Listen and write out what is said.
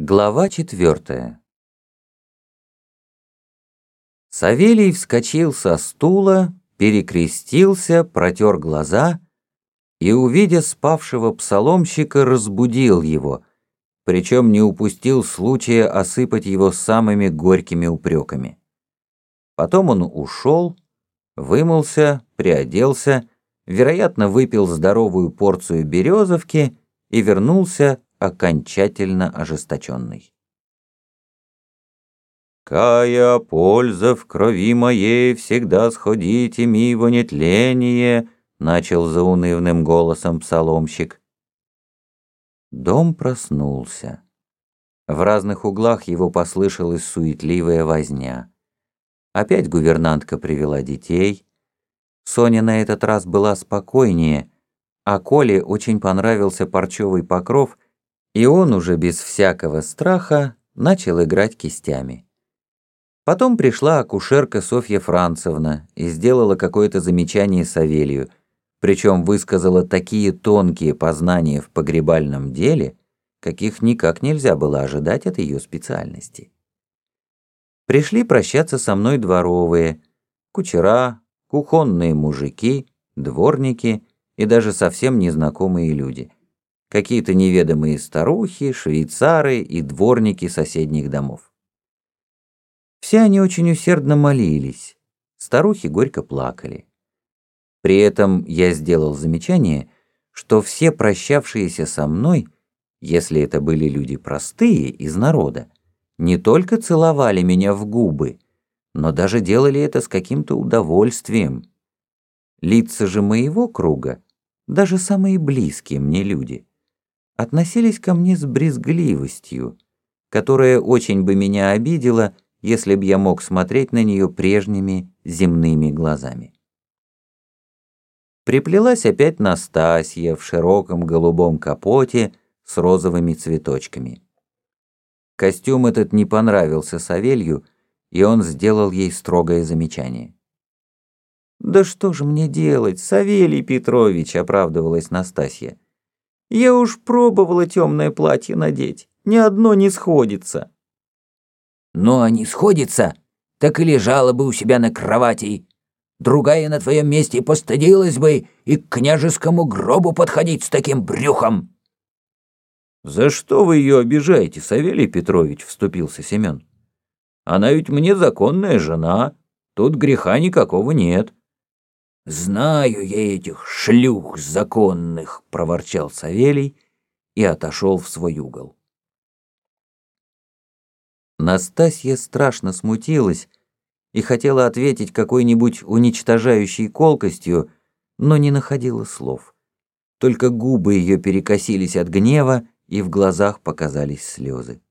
Глава четвертая Савелий вскочил со стула, перекрестился, протер глаза и, увидя спавшего псаломщика, разбудил его, причем не упустил случая осыпать его самыми горькими упреками. Потом он ушел, вымылся, приоделся, вероятно, выпил здоровую порцию березовки и вернулся окончательно ожесточенный. «Кая польза в крови моей, всегда сходите мимо нетление», начал заунывным голосом псаломщик. Дом проснулся. В разных углах его послышалась суетливая возня. Опять гувернантка привела детей. Соня на этот раз была спокойнее, а Коле очень понравился парчевый покров — и он уже без всякого страха начал играть кистями. Потом пришла акушерка Софья Францевна и сделала какое-то замечание Савелью, причем высказала такие тонкие познания в погребальном деле, каких никак нельзя было ожидать от ее специальности. Пришли прощаться со мной дворовые, кучера, кухонные мужики, дворники и даже совсем незнакомые люди — какие-то неведомые старухи, швейцары и дворники соседних домов. Все они очень усердно молились, старухи горько плакали. При этом я сделал замечание, что все прощавшиеся со мной, если это были люди простые, из народа, не только целовали меня в губы, но даже делали это с каким-то удовольствием. Лица же моего круга, даже самые близкие мне люди, относились ко мне с брезгливостью, которая очень бы меня обидела, если б я мог смотреть на нее прежними земными глазами. Приплелась опять Настасья в широком голубом капоте с розовыми цветочками. Костюм этот не понравился Савелью, и он сделал ей строгое замечание. «Да что же мне делать, Савелий Петрович?» — оправдывалась Настасья. Я уж пробовала темное платье надеть, ни одно не сходится. Ну, а не сходится, так и лежала бы у себя на кровати. Другая на твоем месте постыдилась бы и к княжескому гробу подходить с таким брюхом. «За что вы ее обижаете, Савелий Петрович?» — вступился Семен. «Она ведь мне законная жена, тут греха никакого нет». «Знаю я этих шлюх законных!» — проворчал Савелий и отошел в свой угол. Настасья страшно смутилась и хотела ответить какой-нибудь уничтожающей колкостью, но не находила слов. Только губы ее перекосились от гнева, и в глазах показались слезы.